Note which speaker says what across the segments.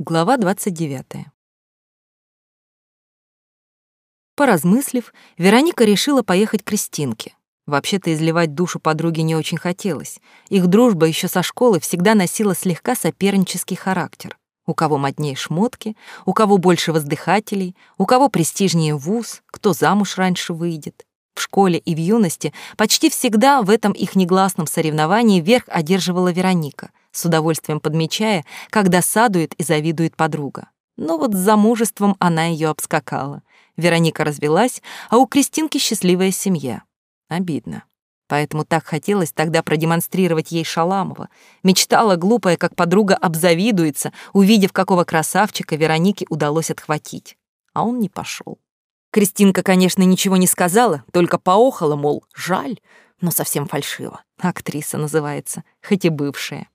Speaker 1: Глава 29. Поразмыслив, Вероника решила поехать к Кристинке. Вообще-то изливать душу подруги не очень хотелось. Их дружба еще со школы всегда носила слегка сопернический характер. У кого моднее шмотки, у кого больше воздыхателей, у кого престижнее вуз, кто замуж раньше выйдет. В школе и в юности почти всегда в этом их негласном соревновании верх одерживала Вероника, с удовольствием подмечая, как досадует и завидует подруга. Но вот с замужеством она ее обскакала. Вероника развелась, а у Кристинки счастливая семья. Обидно. Поэтому так хотелось тогда продемонстрировать ей Шаламова. Мечтала глупая, как подруга обзавидуется, увидев, какого красавчика Веронике удалось отхватить. А он не пошел. Кристинка, конечно, ничего не сказала, только поохала, мол, жаль, но совсем фальшиво. Актриса называется, хоть и бывшая.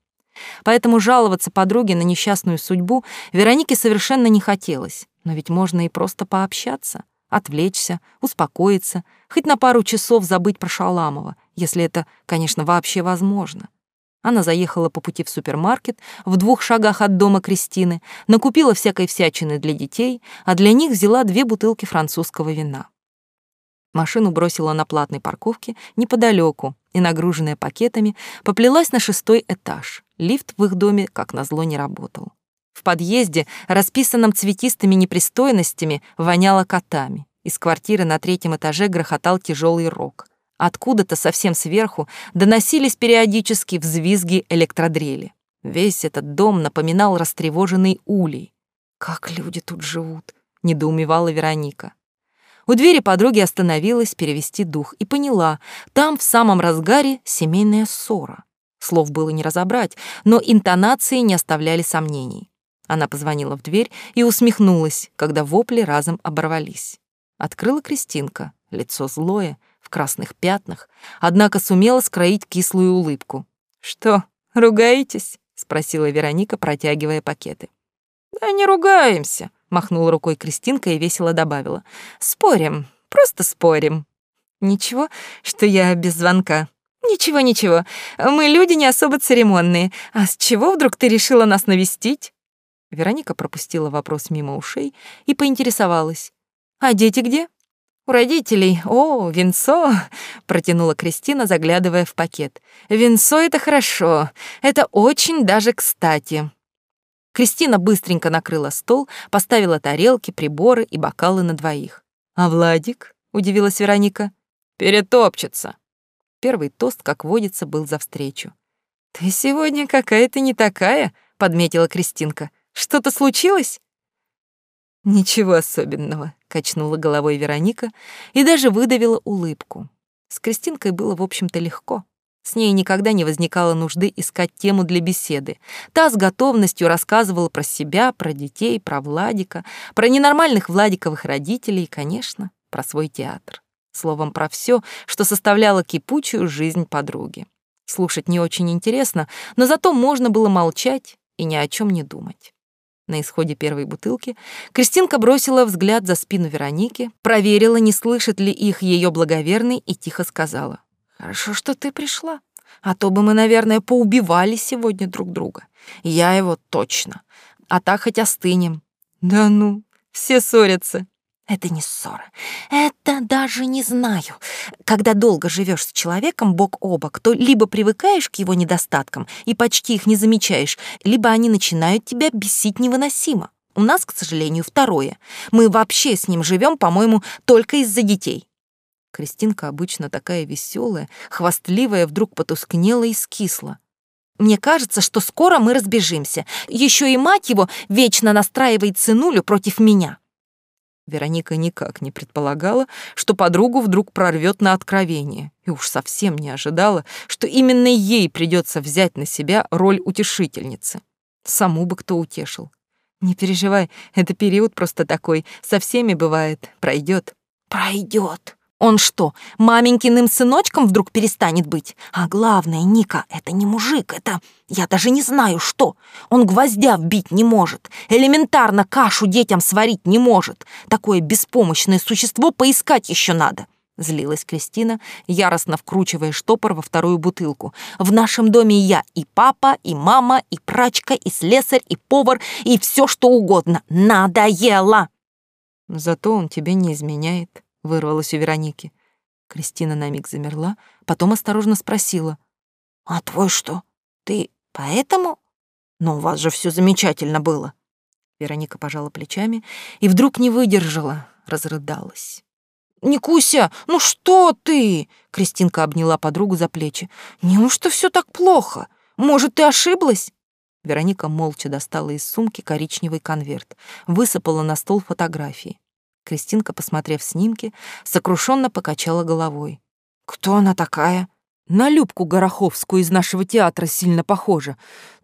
Speaker 1: Поэтому жаловаться подруге на несчастную судьбу Веронике совершенно не хотелось. Но ведь можно и просто пообщаться, отвлечься, успокоиться, хоть на пару часов забыть про Шаламова, если это, конечно, вообще возможно. Она заехала по пути в супермаркет в двух шагах от дома Кристины, накупила всякой всячины для детей, а для них взяла две бутылки французского вина. Машину бросила на платной парковке неподалеку и, нагруженная пакетами, поплелась на шестой этаж. Лифт в их доме, как назло, не работал. В подъезде, расписанном цветистыми непристойностями, воняло котами. Из квартиры на третьем этаже грохотал тяжелый рог. Откуда-то совсем сверху доносились периодически взвизги электродрели. Весь этот дом напоминал растревоженный улей. «Как люди тут живут?» — недоумевала Вероника. У двери подруги остановилась перевести дух и поняла, там в самом разгаре семейная ссора. Слов было не разобрать, но интонации не оставляли сомнений. Она позвонила в дверь и усмехнулась, когда вопли разом оборвались. Открыла Кристинка, лицо злое, в красных пятнах, однако сумела скроить кислую улыбку. «Что, ругаетесь?» — спросила Вероника, протягивая пакеты. «Да не ругаемся», — махнула рукой Кристинка и весело добавила. «Спорим, просто спорим». «Ничего, что я без звонка», «Ничего, ничего. Мы люди не особо церемонные. А с чего вдруг ты решила нас навестить?» Вероника пропустила вопрос мимо ушей и поинтересовалась. «А дети где?» «У родителей. О, венцо!» — протянула Кристина, заглядывая в пакет. «Венцо — это хорошо. Это очень даже кстати». Кристина быстренько накрыла стол, поставила тарелки, приборы и бокалы на двоих. «А Владик?» — удивилась Вероника. «Перетопчется», Первый тост, как водится, был за встречу. «Ты сегодня какая-то не такая», — подметила Кристинка. «Что-то случилось?» «Ничего особенного», — качнула головой Вероника и даже выдавила улыбку. С Кристинкой было, в общем-то, легко. С ней никогда не возникало нужды искать тему для беседы. Та с готовностью рассказывала про себя, про детей, про Владика, про ненормальных Владиковых родителей и, конечно, про свой театр. Словом, про все, что составляло кипучую жизнь подруги. Слушать не очень интересно, но зато можно было молчать и ни о чем не думать. На исходе первой бутылки Кристинка бросила взгляд за спину Вероники, проверила, не слышит ли их ее благоверный, и тихо сказала. «Хорошо, что ты пришла, а то бы мы, наверное, поубивали сегодня друг друга. Я его точно. А так хоть остынем». «Да ну, все ссорятся», это не ссора. Это даже не знаю. Когда долго живешь с человеком бок о бок, то либо привыкаешь к его недостаткам и почти их не замечаешь, либо они начинают тебя бесить невыносимо. У нас, к сожалению, второе. Мы вообще с ним живем, по-моему, только из-за детей. Кристинка, обычно такая веселая, хвастливая, вдруг потускнела и скисла. Мне кажется, что скоро мы разбежимся. Еще и мать его вечно настраивает сынулю против меня. Вероника никак не предполагала, что подругу вдруг прорвет на откровение, и уж совсем не ожидала, что именно ей придется взять на себя роль утешительницы. Саму бы кто утешил. Не переживай, это период просто такой, со всеми бывает, пройдет. Пройдет. Он что, маменькиным сыночком вдруг перестанет быть? А главное, Ника, это не мужик, это... Я даже не знаю, что. Он гвоздя вбить не может, элементарно кашу детям сварить не может. Такое беспомощное существо поискать еще надо. Злилась Кристина, яростно вкручивая штопор во вторую бутылку. «В нашем доме я и папа, и мама, и прачка, и слесарь, и повар, и все что угодно. Надоело!» «Зато он тебе не изменяет», — вырвалось у Вероники. Кристина на миг замерла, потом осторожно спросила. «А твой что? Ты поэтому? Но у вас же все замечательно было». Вероника пожала плечами и вдруг не выдержала, разрыдалась. «Никуся, ну что ты?» Кристинка обняла подругу за плечи. «Неужто все так плохо? Может, ты ошиблась?» Вероника молча достала из сумки коричневый конверт, высыпала на стол фотографии. Кристинка, посмотрев снимки, сокрушенно покачала головой. «Кто она такая?» «На Любку Гороховскую из нашего театра сильно похожа,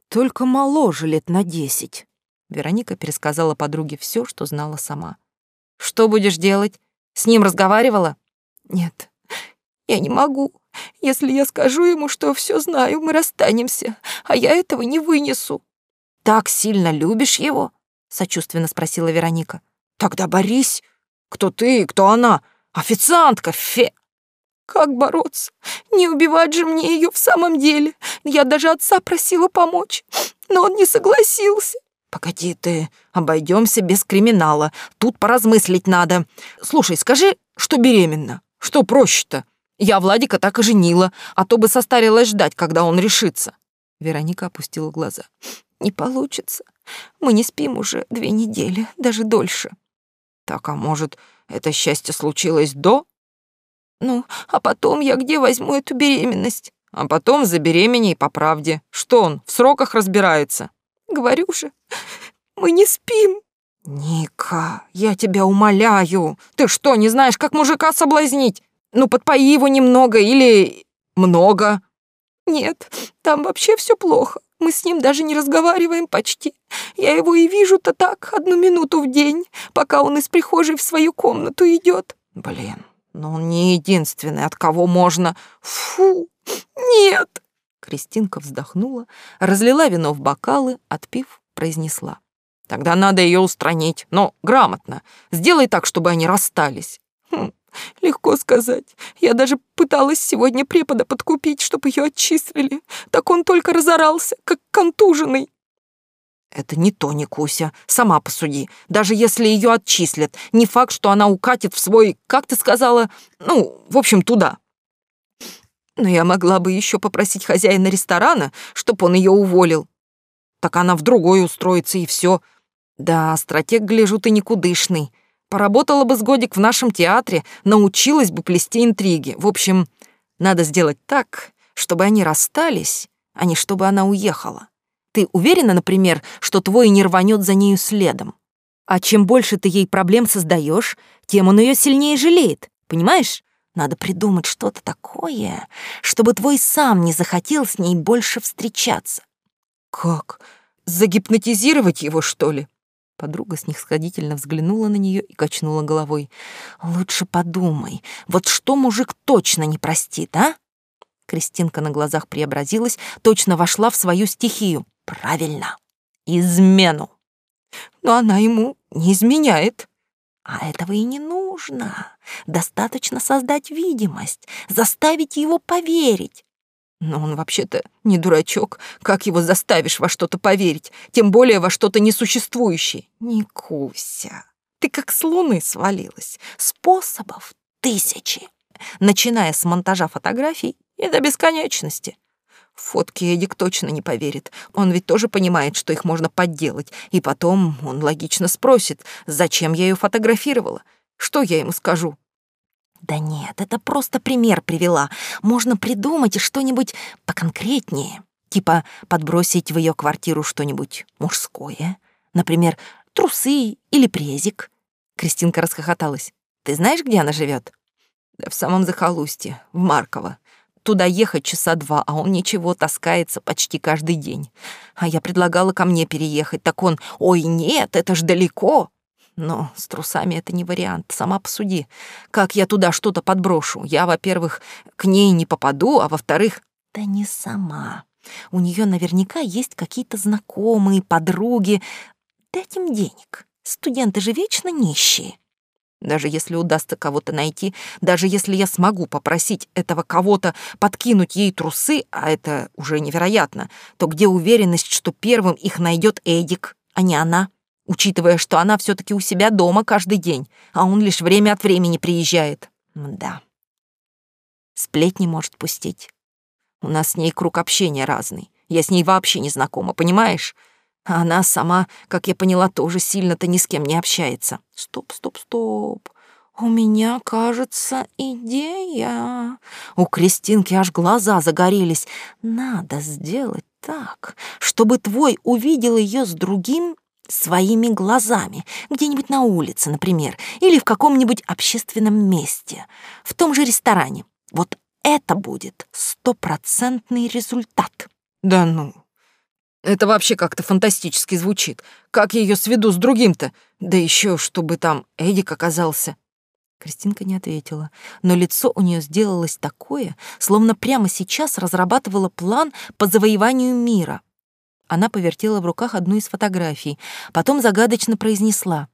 Speaker 1: только моложе лет на десять». Вероника пересказала подруге все, что знала сама. «Что будешь делать? С ним разговаривала? Нет, я не могу. Если я скажу ему, что все знаю, мы расстанемся, а я этого не вынесу. Так сильно любишь его? Сочувственно спросила Вероника. Тогда борись. Кто ты, кто она? Официантка, фе. Как бороться? Не убивать же мне ее в самом деле. Я даже отца просила помочь, но он не согласился. «Погоди ты, обойдемся без криминала. Тут поразмыслить надо. Слушай, скажи, что беременна. Что проще-то? Я Владика так и женила, а то бы состарилась ждать, когда он решится». Вероника опустила глаза. «Не получится. Мы не спим уже две недели, даже дольше». «Так, а может, это счастье случилось до?» «Ну, а потом я где возьму эту беременность?» «А потом забеременей по правде. Что он, в сроках разбирается?» Говорю же, мы не спим. Ника, я тебя умоляю. Ты что, не знаешь, как мужика соблазнить? Ну, подпои его немного или много. Нет, там вообще все плохо. Мы с ним даже не разговариваем почти. Я его и вижу-то так, одну минуту в день, пока он из прихожей в свою комнату идет. Блин, но он не единственный, от кого можно. Фу, нет. Кристинка вздохнула, разлила вино в бокалы, отпив, произнесла. «Тогда надо ее устранить, но грамотно. Сделай так, чтобы они расстались». Хм, легко сказать. Я даже пыталась сегодня препода подкупить, чтобы ее отчислили. Так он только разорался, как контуженный. Это не то, Никуся. Сама посуди. Даже если ее отчислят, не факт, что она укатит в свой, как ты сказала, ну, в общем, туда. Но я могла бы еще попросить хозяина ресторана, чтоб он ее уволил. Так она в другой устроится, и все. Да, стратег, гляжу, ты никудышный. Поработала бы с годик в нашем театре, научилась бы плести интриги. В общем, надо сделать так, чтобы они расстались, а не чтобы она уехала. Ты уверена, например, что твой не рванет за нею следом? А чем больше ты ей проблем создаешь, тем он ее сильнее жалеет, понимаешь? Надо придумать что-то такое, чтобы твой сам не захотел с ней больше встречаться. Как? Загипнотизировать его, что ли? Подруга снисходительно взглянула на нее и качнула головой. «Лучше подумай, вот что мужик точно не простит, а?» Кристинка на глазах преобразилась, точно вошла в свою стихию. «Правильно, измену!» «Но она ему не изменяет!» А этого и не нужно. Достаточно создать видимость, заставить его поверить. Но он вообще-то не дурачок. Как его заставишь во что-то поверить, тем более во что-то несуществующее? Не куся. Ты как с луны свалилась. Способов тысячи. Начиная с монтажа фотографий и до бесконечности. Фотки Эдик точно не поверит. Он ведь тоже понимает, что их можно подделать. И потом он логично спросит, зачем я ее фотографировала. Что я ему скажу? Да нет, это просто пример привела. Можно придумать что-нибудь поконкретнее. Типа подбросить в ее квартиру что-нибудь мужское. Например, трусы или презик. Кристинка расхохоталась. Ты знаешь, где она живет? Да в самом захолустье, в Марково. Туда ехать часа два, а он ничего, таскается почти каждый день. А я предлагала ко мне переехать, так он, ой, нет, это ж далеко. Но с трусами это не вариант, сама посуди. Как я туда что-то подброшу? Я, во-первых, к ней не попаду, а во-вторых, да не сама. У нее наверняка есть какие-то знакомые, подруги. Дать им денег. Студенты же вечно нищие. Даже если удастся кого-то найти, даже если я смогу попросить этого кого-то подкинуть ей трусы, а это уже невероятно, то где уверенность, что первым их найдет Эдик, а не она, учитывая, что она все таки у себя дома каждый день, а он лишь время от времени приезжает? Да. Сплетни может пустить. У нас с ней круг общения разный. Я с ней вообще не знакома, понимаешь? А она сама, как я поняла, тоже сильно-то ни с кем не общается. Стоп, стоп, стоп. У меня, кажется, идея. У Кристинки аж глаза загорелись. Надо сделать так, чтобы твой увидел ее с другим своими глазами, где-нибудь на улице, например, или в каком-нибудь общественном месте, в том же ресторане. Вот это будет стопроцентный результат. Да ну, это вообще как-то фантастически звучит. Как я ее сведу с другим-то? Да еще, чтобы там Эдик оказался. Кристинка не ответила, но лицо у нее сделалось такое, словно прямо сейчас разрабатывала план по завоеванию мира. Она повертела в руках одну из фотографий, потом загадочно произнесла.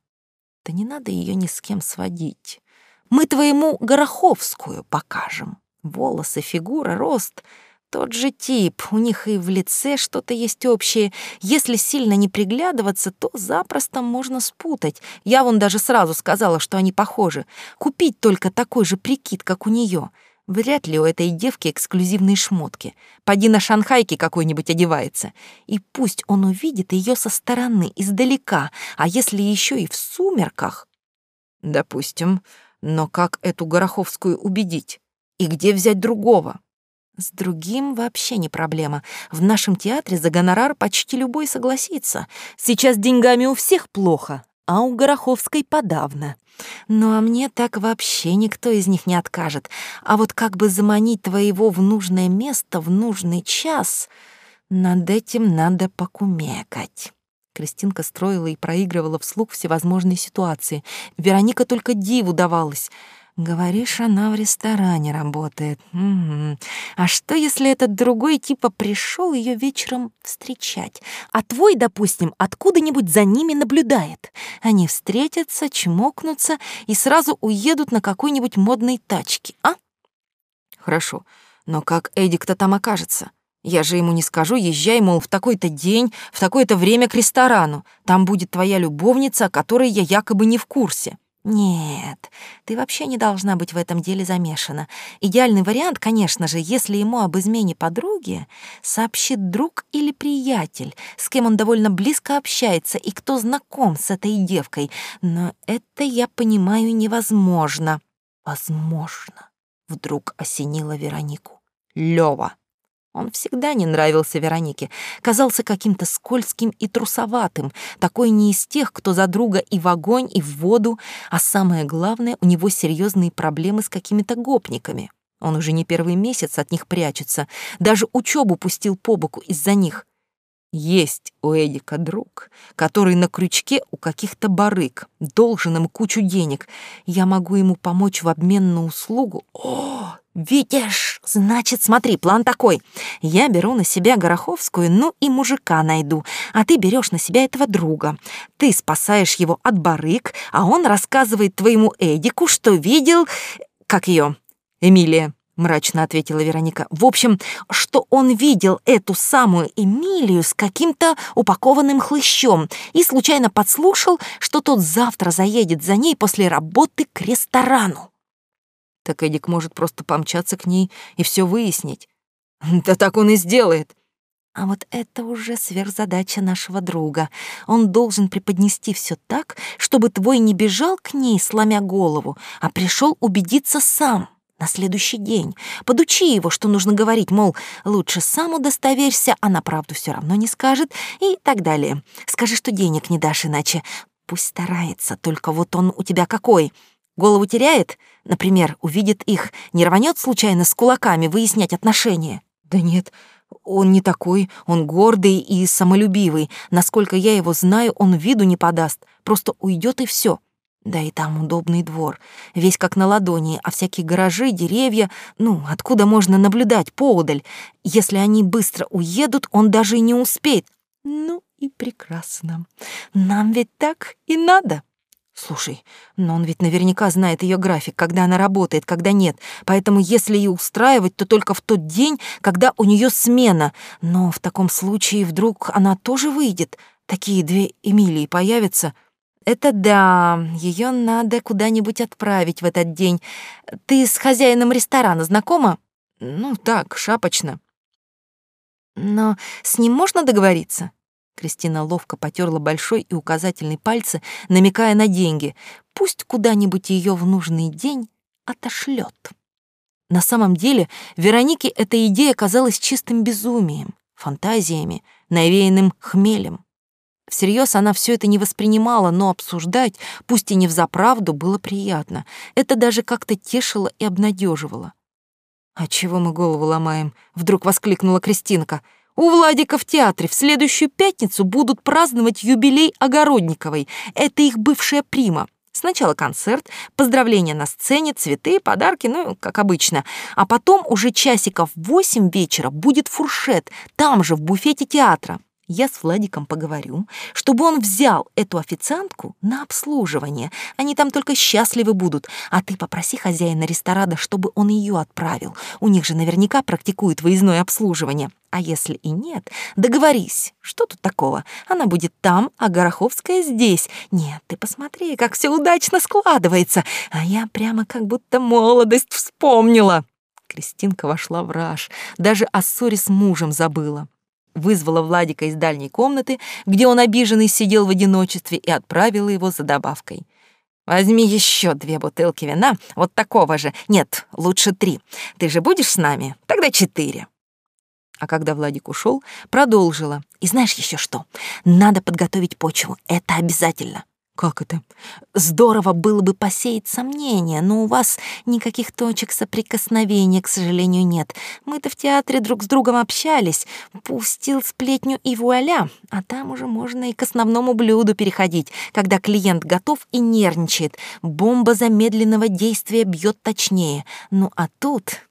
Speaker 1: «Да не надо ее ни с кем сводить. Мы твоему Гороховскую покажем. Волосы, фигура, рост — тот же тип, у них и в лице что-то есть общее. Если сильно не приглядываться, то запросто можно спутать. Я вон даже сразу сказала, что они похожи. Купить только такой же прикид, как у нее. Вряд ли у этой девки эксклюзивные шмотки. Поди на шанхайке какой-нибудь одевается. И пусть он увидит ее со стороны, издалека, а если еще и в сумерках... Допустим, но как эту Гороховскую убедить? И где взять другого? С другим вообще не проблема. В нашем театре за гонорар почти любой согласится. Сейчас деньгами у всех плохо, а у Гороховской подавно. Ну а мне так вообще никто из них не откажет. А вот как бы заманить твоего в нужное место в нужный час, над этим надо покумекать. Кристинка строила и проигрывала вслух всевозможные ситуации. Вероника только диву давалась — Говоришь, она в ресторане работает. Угу. А что, если этот другой типа пришел ее вечером встречать, а твой, допустим, откуда-нибудь за ними наблюдает? Они встретятся, чмокнутся и сразу уедут на какой-нибудь модной тачке, а? Хорошо, но как Эдик-то там окажется? Я же ему не скажу, езжай, мол, в такой-то день, в такое-то время к ресторану. Там будет твоя любовница, о которой я якобы не в курсе. Нет, ты вообще не должна быть в этом деле замешана. Идеальный вариант, конечно же, если ему об измене подруги сообщит друг или приятель, с кем он довольно близко общается и кто знаком с этой девкой. Но это, я понимаю, невозможно. Возможно, вдруг осенила Веронику. Лёва. Он всегда не нравился Веронике, казался каким-то скользким и трусоватым, такой не из тех, кто за друга и в огонь, и в воду, а самое главное, у него серьезные проблемы с какими-то гопниками. Он уже не первый месяц от них прячется, даже учебу пустил по боку из-за них. Есть у Эдика друг, который на крючке у каких-то барыг, должен им кучу денег. Я могу ему помочь в обмен на услугу. О, видишь, значит, смотри, план такой. Я беру на себя Гороховскую, ну и мужика найду, а ты берешь на себя этого друга. Ты спасаешь его от барыг, а он рассказывает твоему Эдику, что видел... Как ее? Эмилия мрачно ответила Вероника. В общем, что он видел эту самую Эмилию с каким-то упакованным хлыщом и случайно подслушал, что тот завтра заедет за ней после работы к ресторану. Так Эдик может просто помчаться к ней и все выяснить. Да так он и сделает. А вот это уже сверхзадача нашего друга. Он должен преподнести все так, чтобы твой не бежал к ней, сломя голову, а пришел убедиться сам на следующий день. Подучи его, что нужно говорить, мол, лучше сам удостоверься, а на правду все равно не скажет, и так далее. Скажи, что денег не дашь иначе. Пусть старается, только вот он у тебя какой? Голову теряет? Например, увидит их, не рванет случайно с кулаками выяснять отношения? Да нет, он не такой, он гордый и самолюбивый. Насколько я его знаю, он виду не подаст, просто уйдет и все. Да и там удобный двор, весь как на ладони, а всякие гаражи, деревья, ну, откуда можно наблюдать поодаль. Если они быстро уедут, он даже и не успеет. Ну и прекрасно. Нам ведь так и надо. Слушай, но он ведь наверняка знает ее график, когда она работает, когда нет. Поэтому если ее устраивать, то только в тот день, когда у нее смена. Но в таком случае вдруг она тоже выйдет. Такие две Эмилии появятся. Это да, ее надо куда-нибудь отправить в этот день. Ты с хозяином ресторана знакома? Ну так, шапочно. Но с ним можно договориться? Кристина ловко потерла большой и указательный пальцы, намекая на деньги. Пусть куда-нибудь ее в нужный день отошлет. На самом деле Веронике эта идея казалась чистым безумием, фантазиями, навеянным хмелем. Всерьез она все это не воспринимала, но обсуждать, пусть и не взаправду, было приятно. Это даже как-то тешило и обнадеживало. «А чего мы голову ломаем?» — вдруг воскликнула Кристинка — у Владика в театре в следующую пятницу будут праздновать юбилей Огородниковой. Это их бывшая прима. Сначала концерт, поздравления на сцене, цветы, подарки, ну, как обычно. А потом уже часиков в восемь вечера будет фуршет, там же, в буфете театра. Я с Владиком поговорю, чтобы он взял эту официантку на обслуживание. Они там только счастливы будут. А ты попроси хозяина ресторана, чтобы он ее отправил. У них же наверняка практикуют выездное обслуживание. А если и нет, договорись. Что тут такого? Она будет там, а Гороховская здесь. Нет, ты посмотри, как все удачно складывается. А я прямо как будто молодость вспомнила. Кристинка вошла в раж. Даже о ссоре с мужем забыла вызвала Владика из дальней комнаты, где он обиженный сидел в одиночестве, и отправила его за добавкой. «Возьми еще две бутылки вина, вот такого же. Нет, лучше три. Ты же будешь с нами? Тогда четыре». А когда Владик ушел, продолжила. «И знаешь еще что? Надо подготовить почву. Это обязательно. Как это? Здорово было бы посеять сомнения, но у вас никаких точек соприкосновения, к сожалению, нет. Мы-то в театре друг с другом общались, пустил сплетню и вуаля, а там уже можно и к основному блюду переходить, когда клиент готов и нервничает. Бомба замедленного действия бьет точнее. Ну а тут...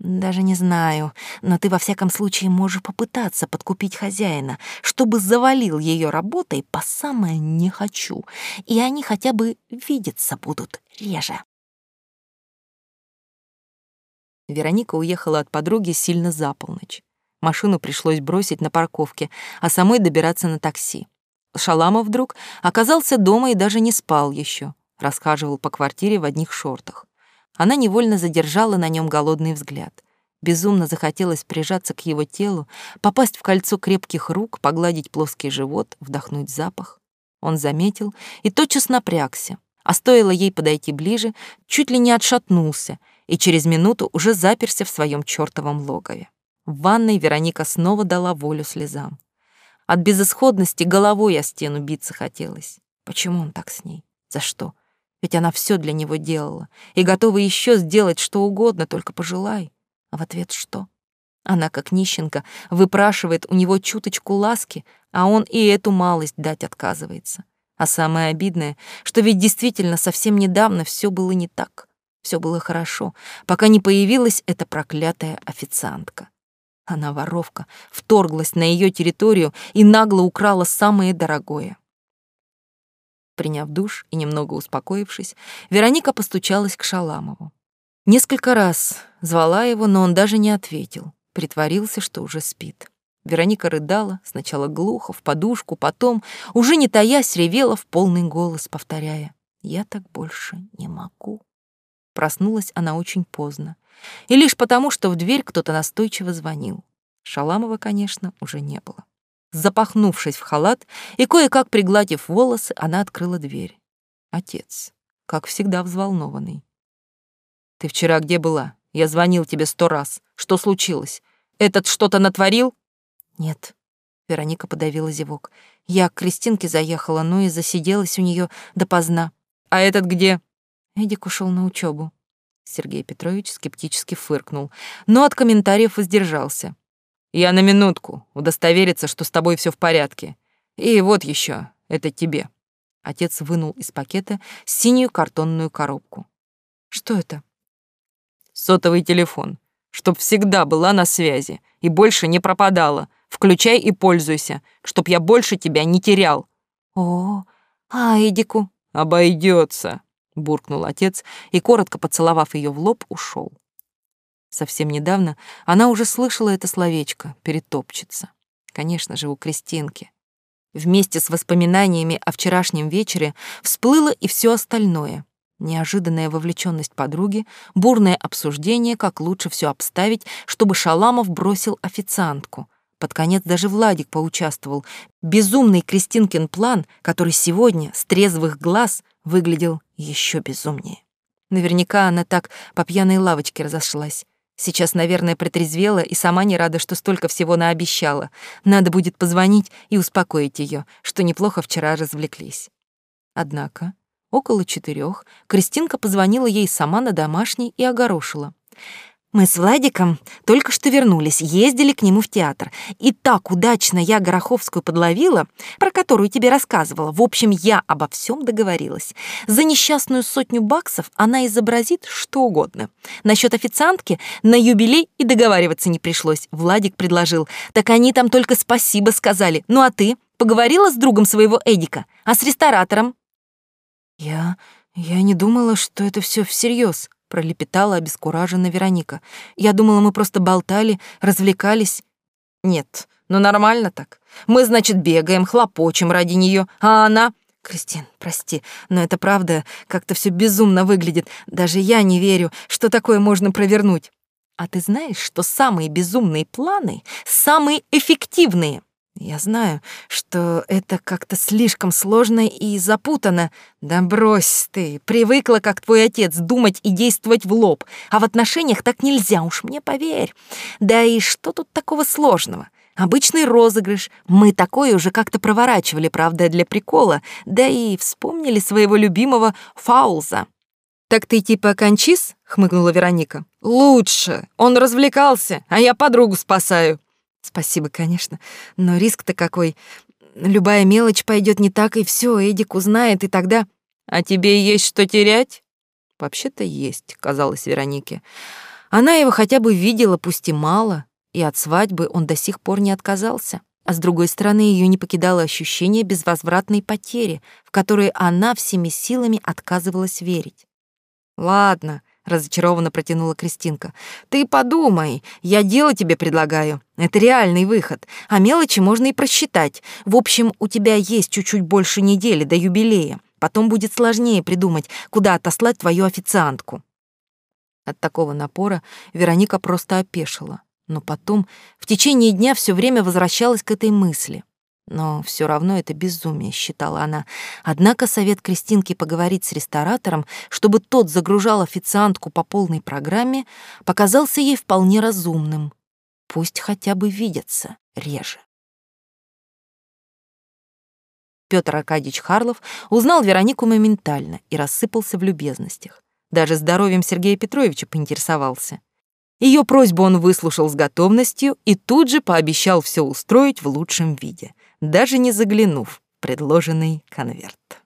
Speaker 1: Даже не знаю, но ты во всяком случае можешь попытаться подкупить хозяина, чтобы завалил ее работой по самое «не хочу», и они хотя бы видеться будут реже. Вероника уехала от подруги сильно за полночь. Машину пришлось бросить на парковке, а самой добираться на такси. Шаламов вдруг оказался дома и даже не спал еще, расхаживал по квартире в одних шортах. Она невольно задержала на нем голодный взгляд. Безумно захотелось прижаться к его телу, попасть в кольцо крепких рук, погладить плоский живот, вдохнуть запах. Он заметил и тотчас напрягся, а стоило ей подойти ближе, чуть ли не отшатнулся и через минуту уже заперся в своем чертовом логове. В ванной Вероника снова дала волю слезам. От безысходности головой о стену биться хотелось. Почему он так с ней? За что? Ведь она все для него делала и готова еще сделать что угодно, только пожелай. А в ответ что? Она, как нищенка, выпрашивает у него чуточку ласки, а он и эту малость дать отказывается. А самое обидное, что ведь действительно совсем недавно все было не так. Все было хорошо, пока не появилась эта проклятая официантка. Она воровка, вторглась на ее территорию и нагло украла самое дорогое. Приняв душ и немного успокоившись, Вероника постучалась к Шаламову. Несколько раз звала его, но он даже не ответил, притворился, что уже спит. Вероника рыдала, сначала глухо, в подушку, потом, уже не таясь, ревела в полный голос, повторяя «Я так больше не могу». Проснулась она очень поздно, и лишь потому, что в дверь кто-то настойчиво звонил. Шаламова, конечно, уже не было. Запахнувшись в халат и кое-как пригладив волосы, она открыла дверь. Отец, как всегда взволнованный. «Ты вчера где была? Я звонил тебе сто раз. Что случилось? Этот что-то натворил?» «Нет». Вероника подавила зевок. «Я к Кристинке заехала, но и засиделась у нее допоздна». «А этот где?» Эдик ушел на учебу. Сергей Петрович скептически фыркнул, но от комментариев воздержался. Я на минутку, удостовериться, что с тобой все в порядке. И вот еще, это тебе. Отец вынул из пакета синюю картонную коробку. Что это? Сотовый телефон, чтоб всегда была на связи и больше не пропадала. Включай и пользуйся, чтоб я больше тебя не терял. О, а? Обойдется, буркнул отец и, коротко поцеловав ее в лоб, ушел. Совсем недавно она уже слышала это словечко «перетопчется». Конечно же, у Кристинки. Вместе с воспоминаниями о вчерашнем вечере всплыло и все остальное. Неожиданная вовлеченность подруги, бурное обсуждение, как лучше все обставить, чтобы Шаламов бросил официантку. Под конец даже Владик поучаствовал. Безумный Кристинкин план, который сегодня с трезвых глаз выглядел еще безумнее. Наверняка она так по пьяной лавочке разошлась. Сейчас, наверное, протрезвела и сама не рада, что столько всего наобещала. Надо будет позвонить и успокоить ее, что неплохо вчера развлеклись. Однако около четырех Кристинка позвонила ей сама на домашний и огорошила. Мы с Владиком только что вернулись, ездили к нему в театр. И так удачно я Гороховскую подловила, про которую тебе рассказывала. В общем, я обо всем договорилась. За несчастную сотню баксов она изобразит что угодно. Насчет официантки на юбилей и договариваться не пришлось. Владик предложил. Так они там только спасибо сказали. Ну а ты? Поговорила с другом своего Эдика? А с ресторатором? Я... я не думала, что это все всерьез пролепетала обескураженно Вероника. Я думала, мы просто болтали, развлекались. Нет, ну нормально так. Мы, значит, бегаем, хлопочем ради нее, а она... Кристин, прости, но это правда, как-то все безумно выглядит. Даже я не верю, что такое можно провернуть. А ты знаешь, что самые безумные планы самые эффективные? Я знаю, что это как-то слишком сложно и запутано. Да брось ты, привыкла, как твой отец, думать и действовать в лоб. А в отношениях так нельзя, уж мне поверь. Да и что тут такого сложного? Обычный розыгрыш. Мы такое уже как-то проворачивали, правда, для прикола. Да и вспомнили своего любимого Фаулза. «Так ты типа кончис?» — хмыкнула Вероника. «Лучше. Он развлекался, а я подругу спасаю». Спасибо, конечно, но риск-то какой. Любая мелочь пойдет не так, и все, Эдик узнает, и тогда... А тебе есть что терять? Вообще-то есть, казалось Веронике. Она его хотя бы видела, пусть и мало, и от свадьбы он до сих пор не отказался. А с другой стороны, ее не покидало ощущение безвозвратной потери, в которой она всеми силами отказывалась верить. Ладно, разочарованно протянула Кристинка. Ты подумай, я дело тебе предлагаю. Это реальный выход, а мелочи можно и просчитать. В общем, у тебя есть чуть-чуть больше недели до юбилея. Потом будет сложнее придумать, куда отослать твою официантку. От такого напора Вероника просто опешила, но потом в течение дня все время возвращалась к этой мысли. Но все равно это безумие, считала она. Однако совет Кристинки поговорить с ресторатором, чтобы тот загружал официантку по полной программе, показался ей вполне разумным. Пусть хотя бы видятся реже. Петр Аркадьевич Харлов узнал Веронику моментально и рассыпался в любезностях. Даже здоровьем Сергея Петровича поинтересовался. Ее просьбу он выслушал с готовностью и тут же пообещал все устроить в лучшем виде даже не заглянув в предложенный конверт.